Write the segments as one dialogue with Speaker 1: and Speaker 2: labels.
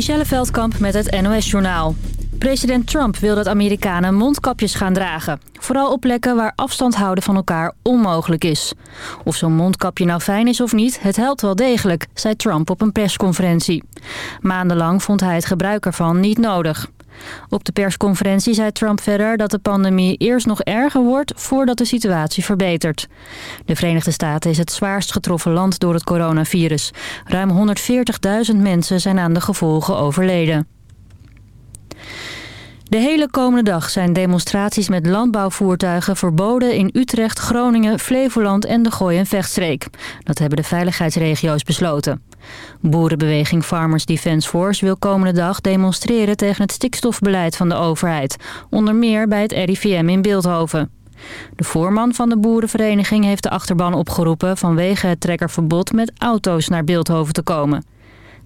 Speaker 1: Michelle Veldkamp met het NOS-journaal. President Trump wil dat Amerikanen mondkapjes gaan dragen. Vooral op plekken waar afstand houden van elkaar onmogelijk is. Of zo'n mondkapje nou fijn is of niet, het helpt wel degelijk, zei Trump op een persconferentie. Maandenlang vond hij het gebruik ervan niet nodig. Op de persconferentie zei Trump verder dat de pandemie eerst nog erger wordt voordat de situatie verbetert. De Verenigde Staten is het zwaarst getroffen land door het coronavirus. Ruim 140.000 mensen zijn aan de gevolgen overleden. De hele komende dag zijn demonstraties met landbouwvoertuigen verboden in Utrecht, Groningen, Flevoland en de Gooi- en Vechtstreek. Dat hebben de veiligheidsregio's besloten. Boerenbeweging Farmers Defence Force wil komende dag demonstreren tegen het stikstofbeleid van de overheid. Onder meer bij het RIVM in Beeldhoven. De voorman van de boerenvereniging heeft de achterban opgeroepen vanwege het trekkerverbod met auto's naar Beeldhoven te komen.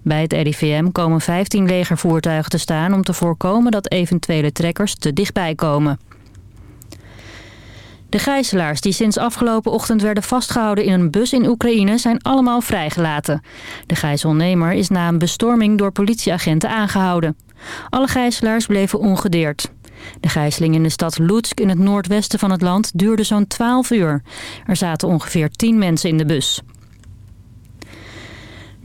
Speaker 1: Bij het RIVM komen 15 legervoertuigen te staan om te voorkomen dat eventuele trekkers te dichtbij komen. De gijzelaars die sinds afgelopen ochtend werden vastgehouden in een bus in Oekraïne zijn allemaal vrijgelaten. De gijzelnemer is na een bestorming door politieagenten aangehouden. Alle gijzelaars bleven ongedeerd. De gijzeling in de stad Lutsk in het noordwesten van het land duurde zo'n 12 uur. Er zaten ongeveer 10 mensen in de bus.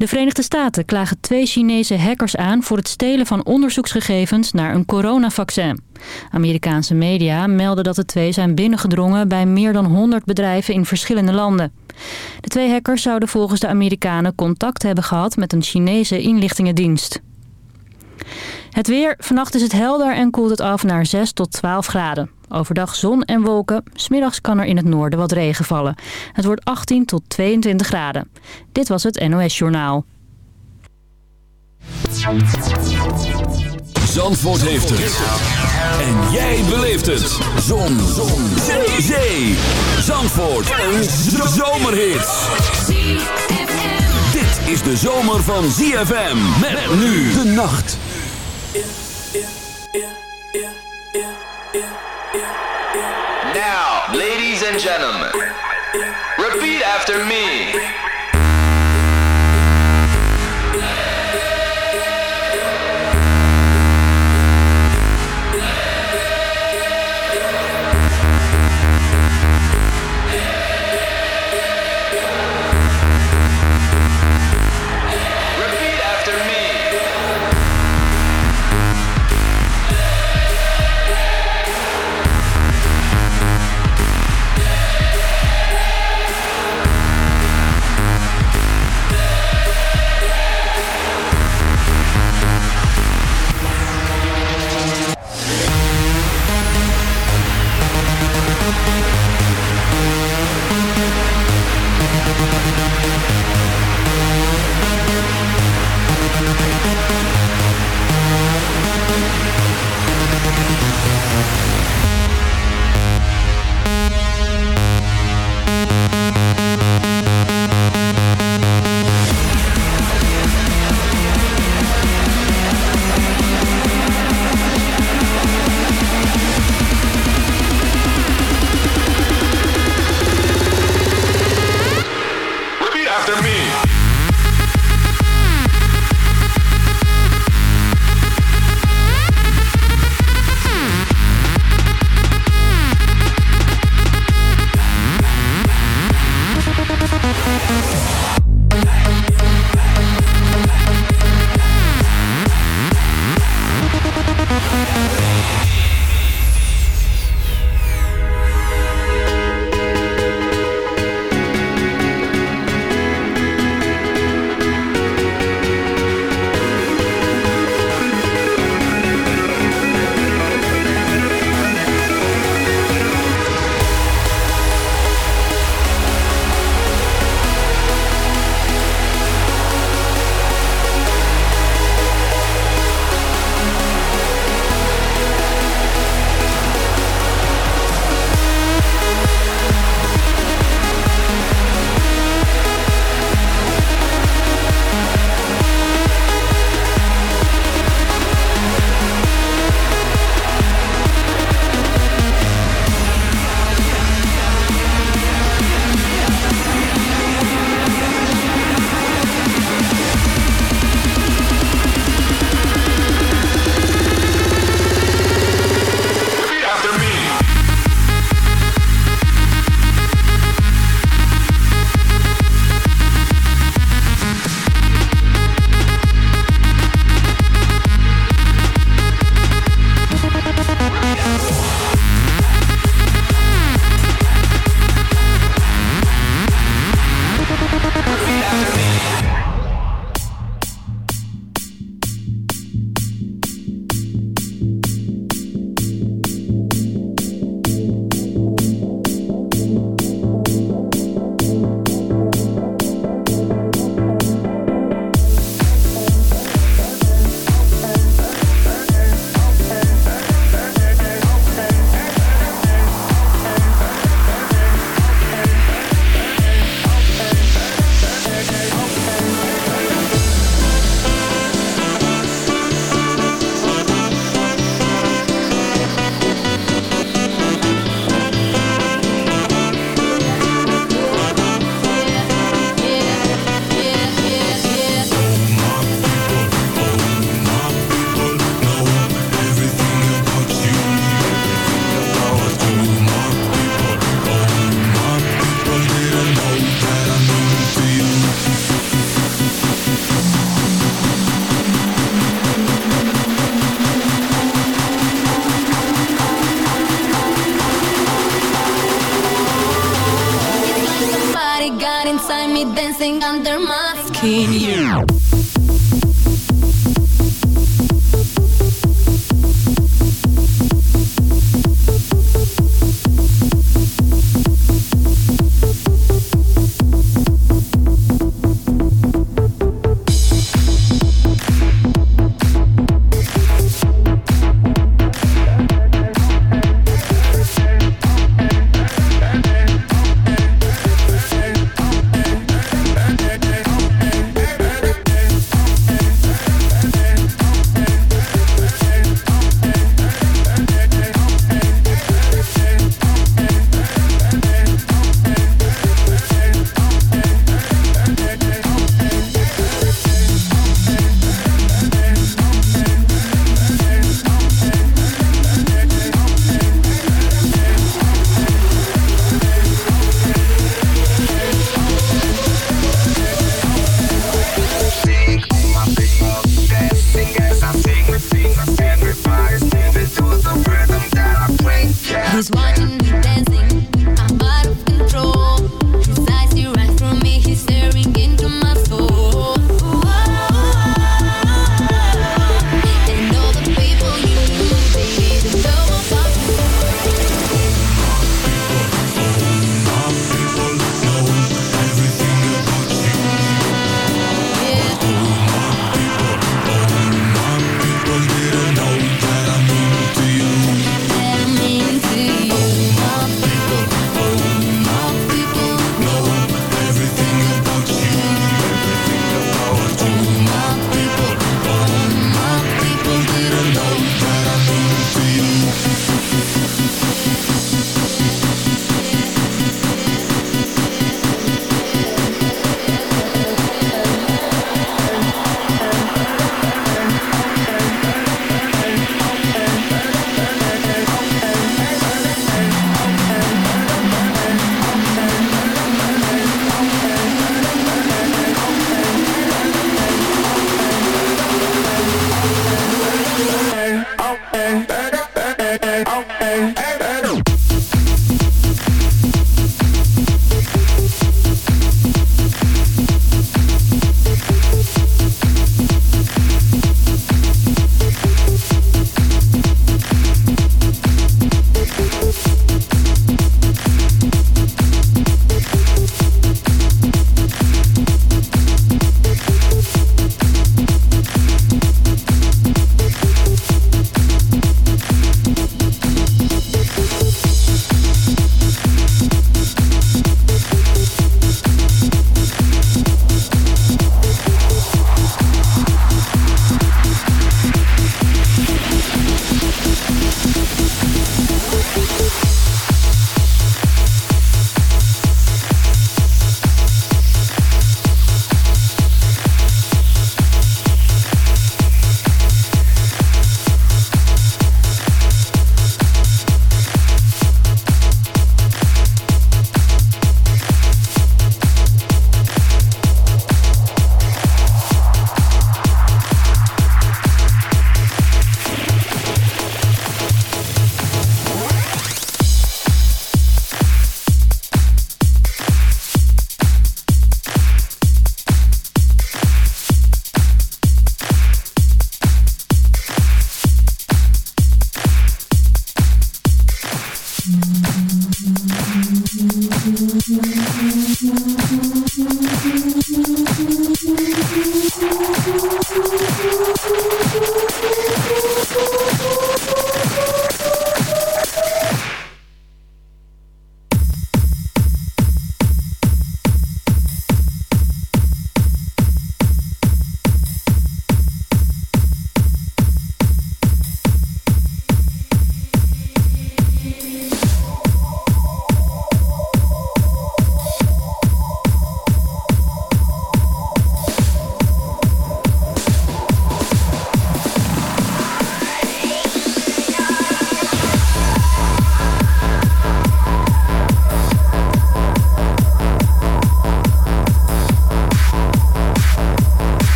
Speaker 1: De Verenigde Staten klagen twee Chinese hackers aan voor het stelen van onderzoeksgegevens naar een coronavaccin. Amerikaanse media melden dat de twee zijn binnengedrongen bij meer dan 100 bedrijven in verschillende landen. De twee hackers zouden volgens de Amerikanen contact hebben gehad met een Chinese inlichtingendienst. Het weer. Vannacht is het helder en koelt het af naar 6 tot 12 graden. Overdag zon en wolken. Smiddags kan er in het noorden wat regen vallen. Het wordt 18 tot 22 graden. Dit was het NOS Journaal.
Speaker 2: Zandvoort heeft het. En jij beleeft het. Zon. zon. Zee. Zee. Zandvoort. Een zomerhit. Dit is de zomer van ZFM. Met nu de nacht.
Speaker 3: Now, ladies and gentlemen, repeat after me.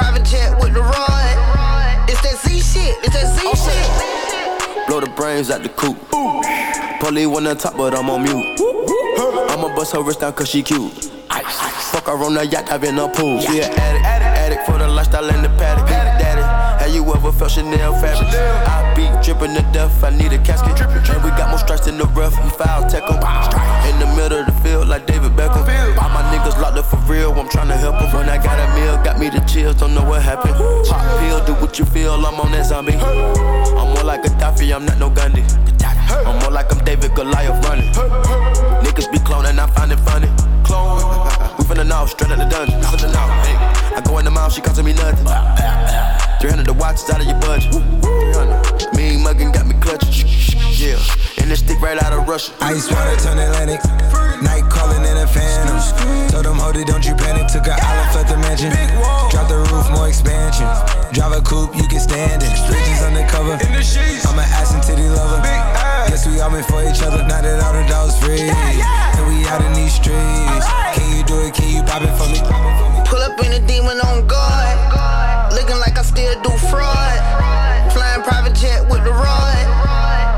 Speaker 4: Private jet with the rod. It's that Z shit. It's that Z oh, shit.
Speaker 5: Blow the brains out the coop. Polly one on top, but I'm on mute. I'ma bust her wrist down cause she cute. Fuck her on the yacht, I've been a pool. She an addict, addict, addict for the lifestyle in the paddock. Daddy, have you ever felt Chanel fabric? I be dripping to death, I need a casket. And we got more strikes in the rough, we foul tech em. In the middle of the field, like David Beckham. All my niggas locked up for real, I'm trying to help them. When I got a meal, got me the chills, don't know what happened. Pop pill, do what you feel, I'm on that zombie. I'm more like a Daffy, I'm not no Gandhi. I'm more like I'm David Goliath running. Niggas be cloning, I find it funny. Clone. We finna know, straight out the dungeon. Finna hey. I go in the mouth, she costing me nothing. 300 the watch is out of your budget. 300. Mean muggin' got me clutching. Yeah, and this stick right out of Russia.
Speaker 6: Ice water turn Atlantic. Night calling in a phantom. Told them, hold it, don't you panic. Took a island, left the mansion. Drop the roof, more expansion. Drive a coupe, you can stand it. Bridges undercover. I'm an ass and titty lover. Guess we all meant for each other. Now that all the dogs free. And we out in these streets. Can you do it? Can you pop it for me?
Speaker 4: Pull up in a demon on guard. Looking like I still do fraud. Flying private jet with the rod.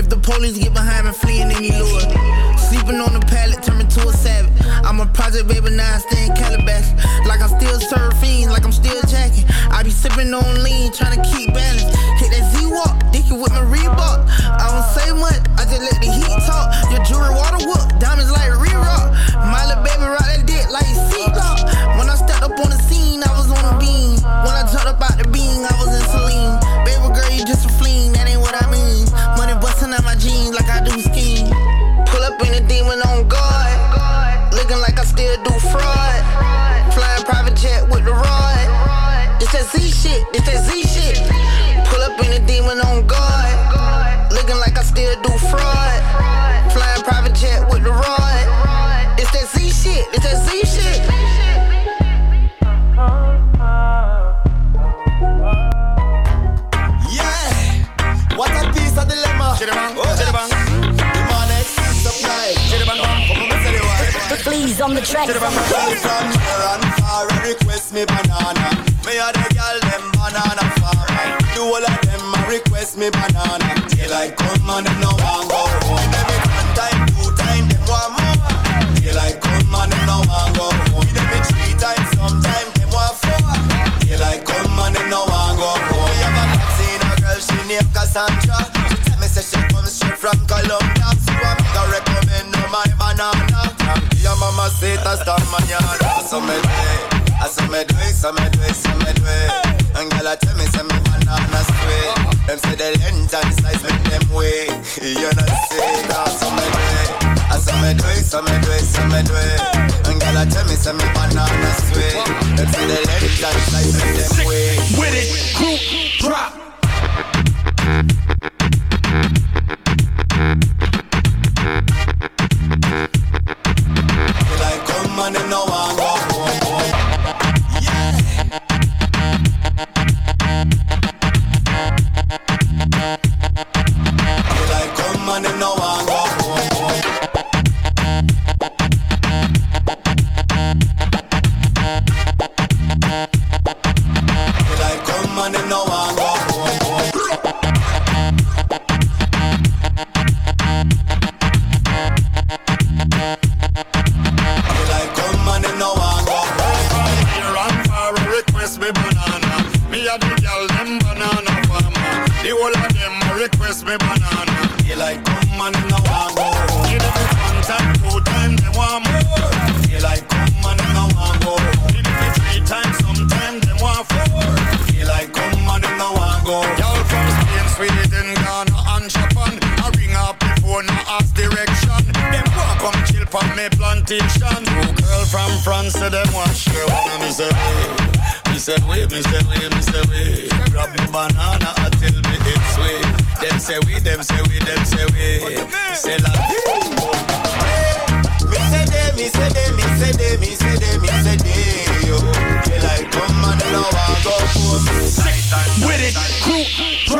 Speaker 4: If the police get behind me, fleeing any lure. Sleeping on the pallet, turn me to a savage. I'm a project baby, now I stay in Calabash. Like I'm still surfing, like I'm still jacking. I be sipping on lean, trying to keep balance. Hit that Z-Walk, dicky with my Reebok. I don't say much, I just let the heat talk. Your jewelry water In a demon on
Speaker 7: word.
Speaker 8: On the track.
Speaker 7: Girl from near and far request me banana. Me a the girl them banana farmer. Do all of them request me banana. Daylight come and them no want go home. cita hasta mañana. Eso me duele, eso me duele, eso me duele, eso me duele. And tell me, say me banana sweet. Them say the length and size make them way. You know, see, that's how me duele. Eso me duele, eso me duele. And tell me, banana sweet. The length size make them way.
Speaker 2: With it, group drop. Drop.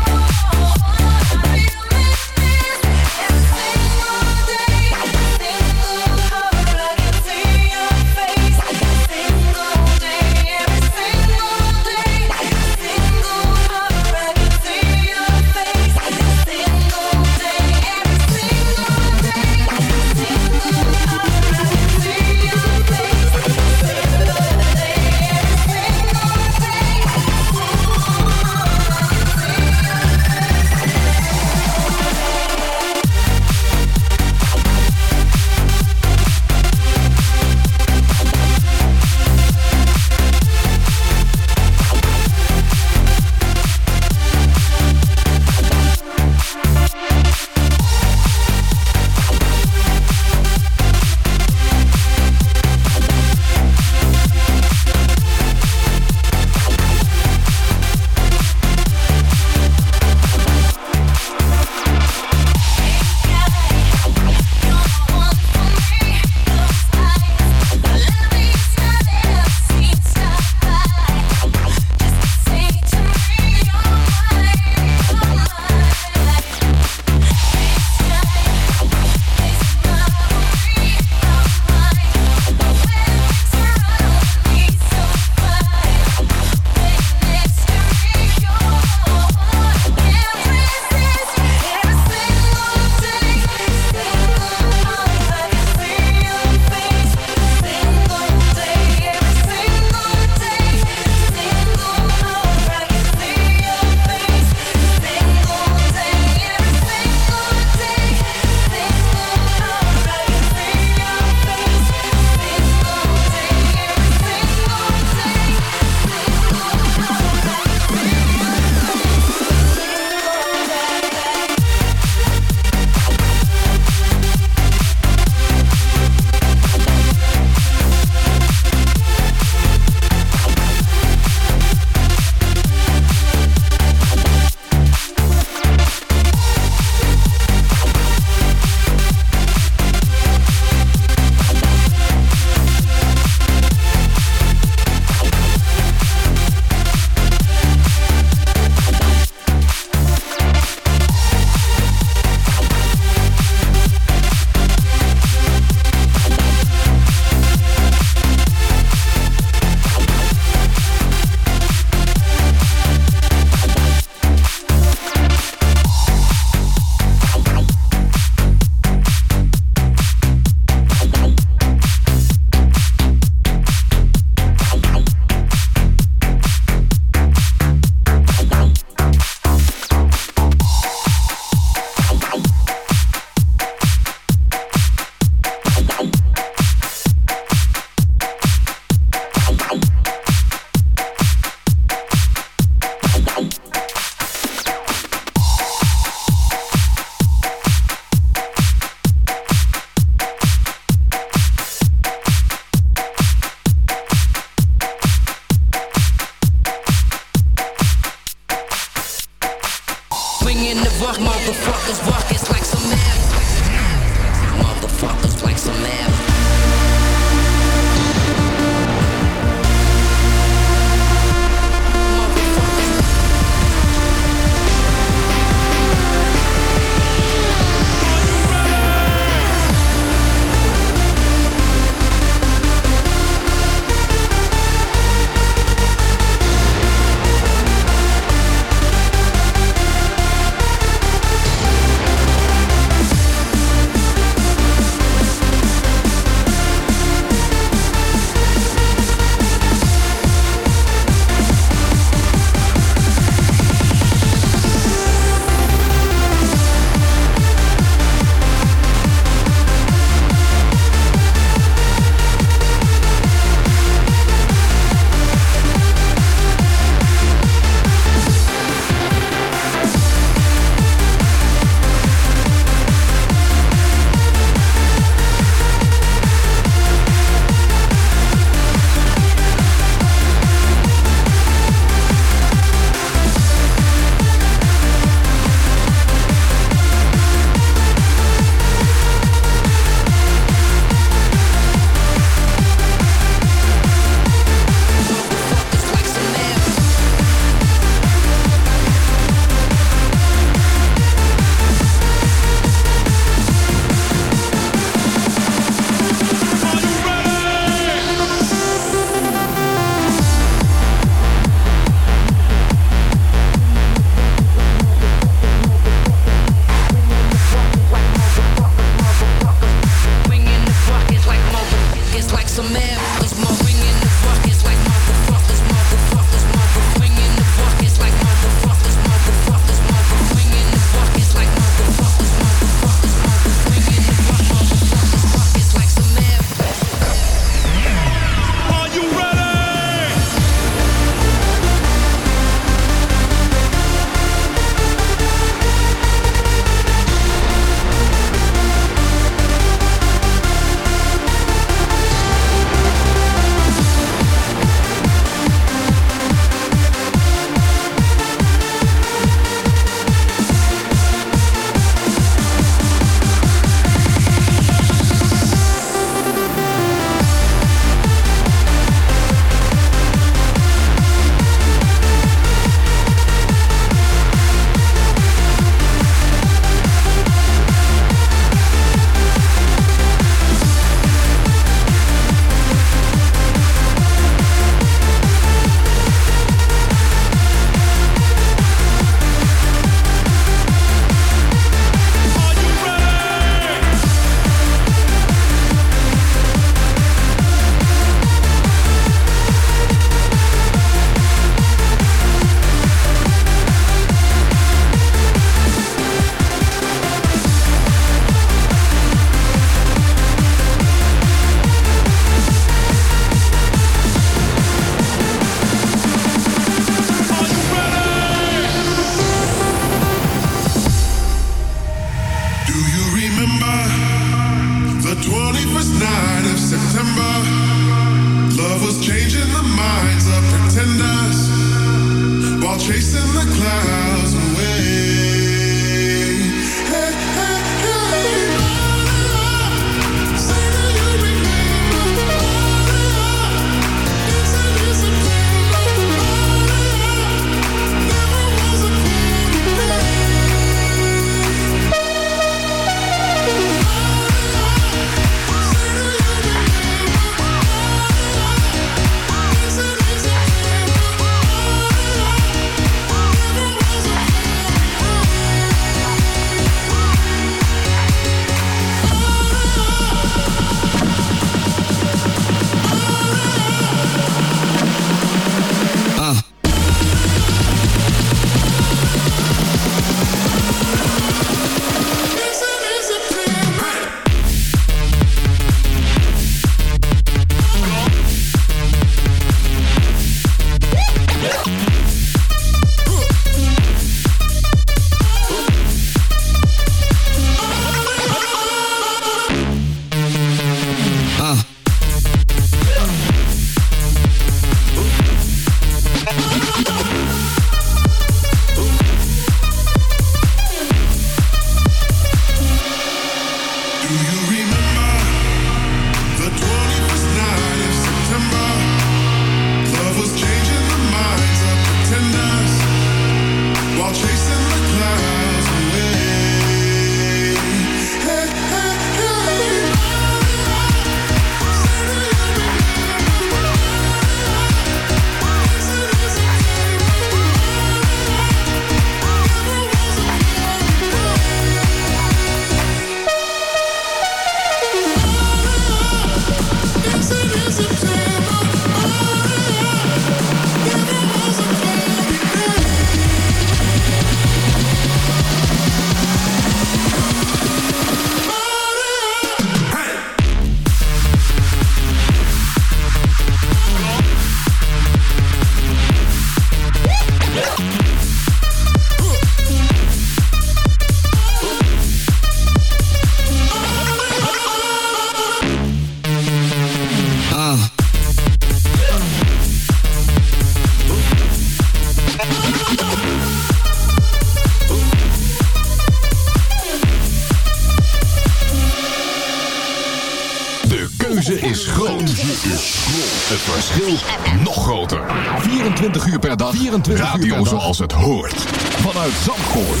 Speaker 9: 24 radio uur zoals het hoort. Vanuit Zandvoort.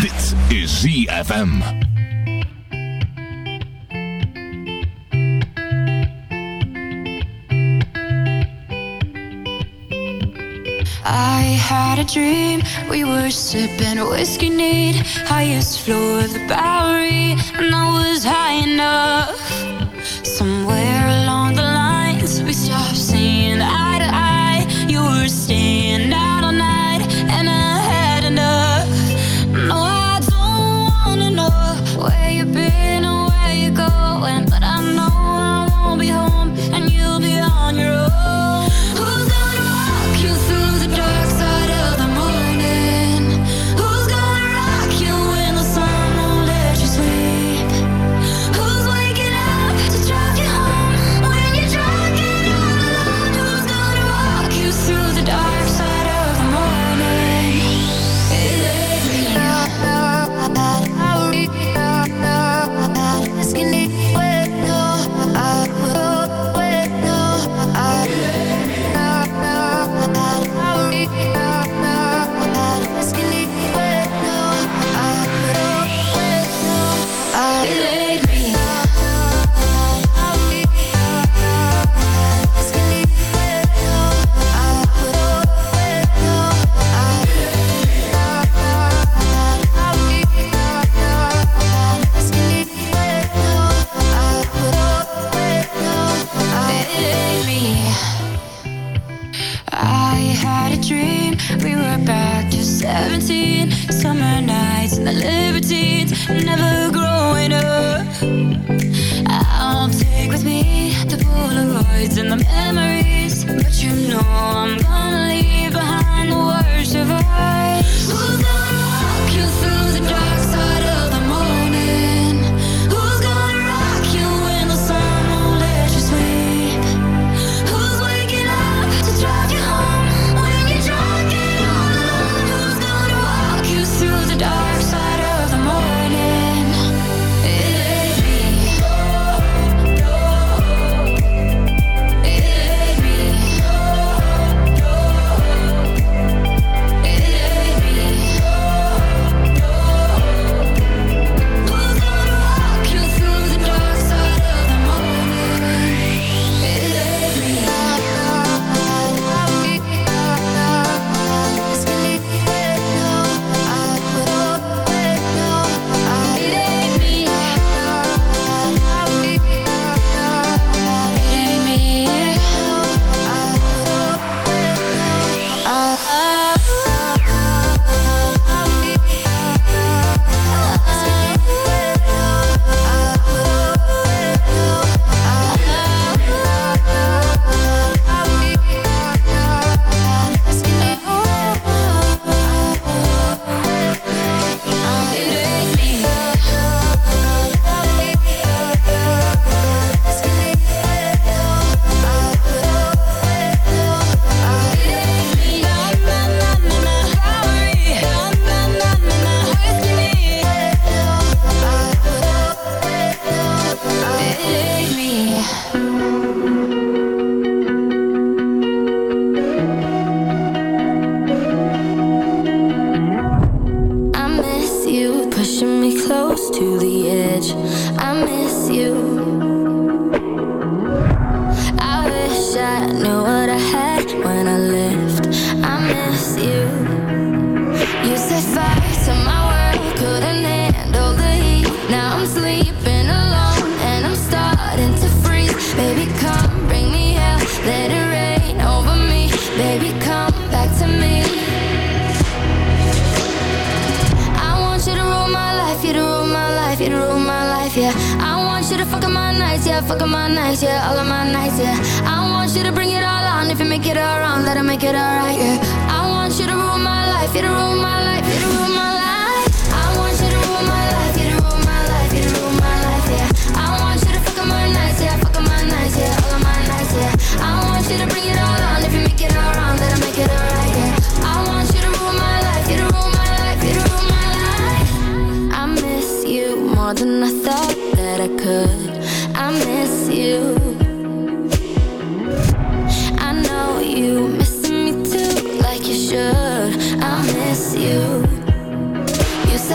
Speaker 9: Dit is ZFM.
Speaker 10: I had a dream, we were sipping whiskey neat Highest floor of the Bowery, and I was high enough Some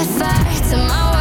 Speaker 10: the
Speaker 11: fire to my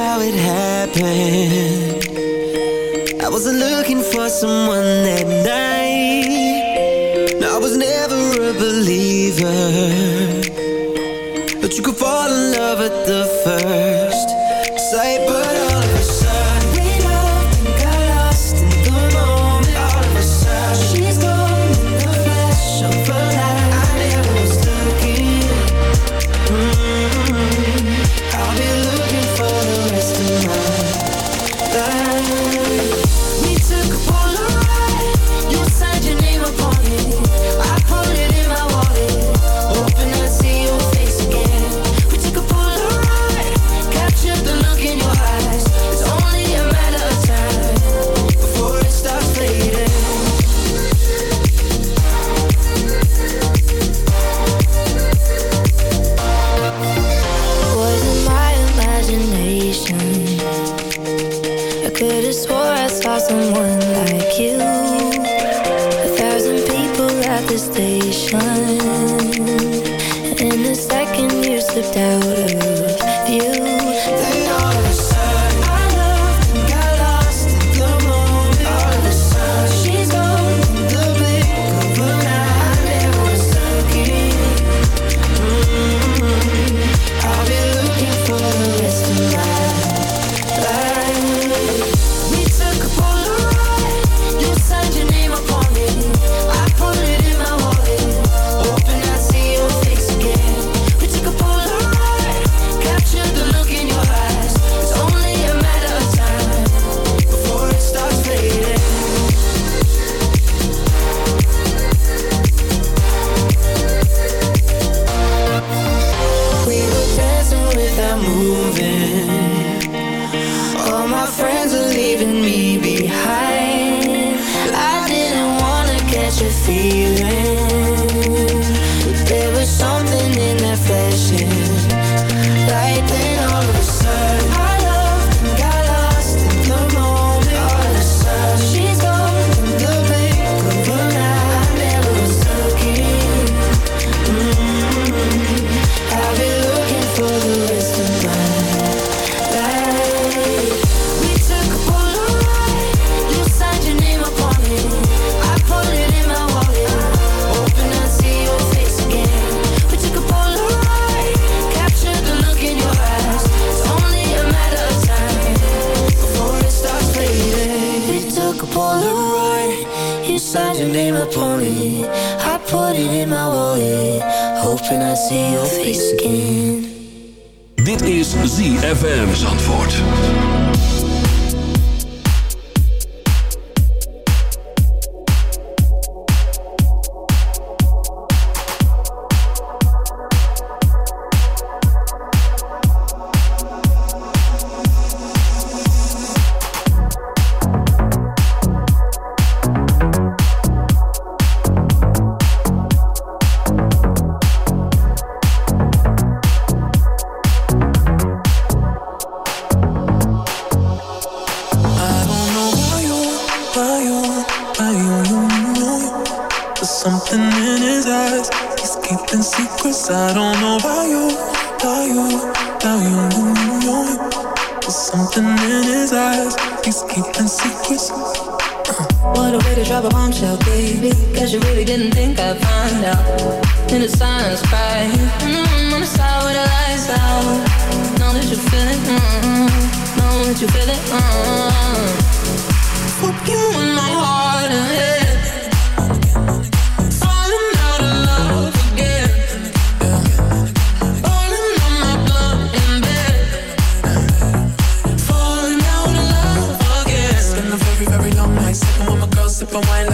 Speaker 12: how it happened. I wasn't looking for someone that night.
Speaker 13: something in his eyes. He's keeping secrets. Uh.
Speaker 10: What a way to drop a bombshell, baby. Cause you really didn't think I'd find out. In the silence, cry. Mm-hmm, on the side where the lights out. Know that you feel it. Mm-hmm. Know that you feel it. Mm-hmm. Hope you in my heart and head.
Speaker 14: From when.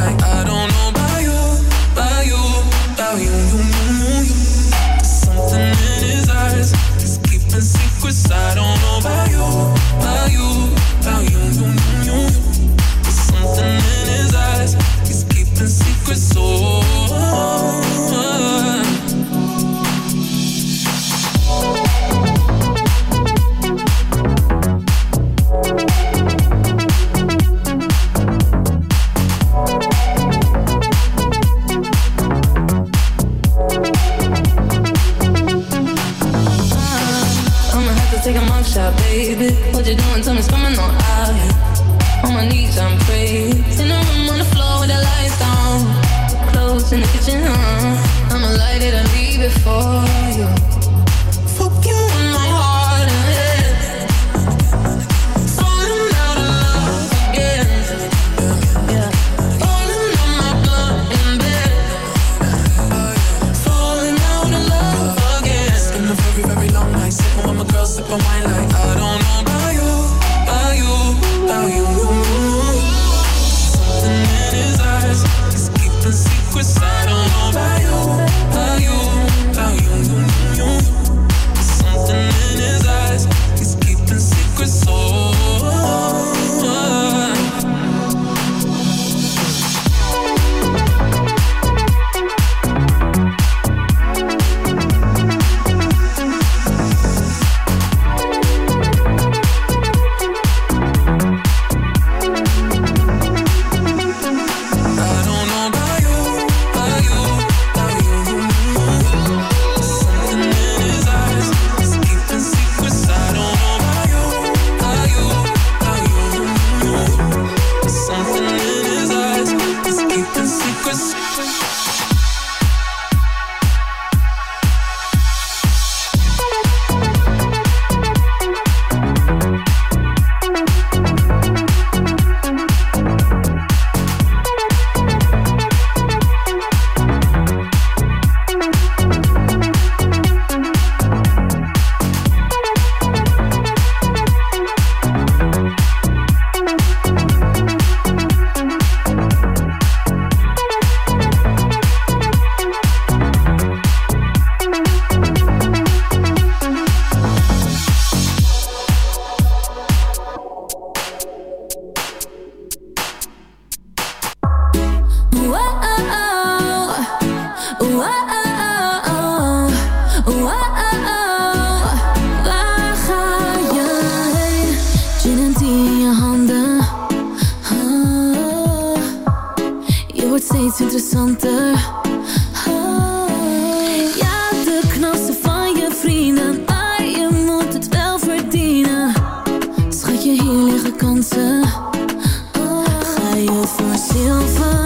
Speaker 14: je hier liggen kansen. Ga je voor zilver?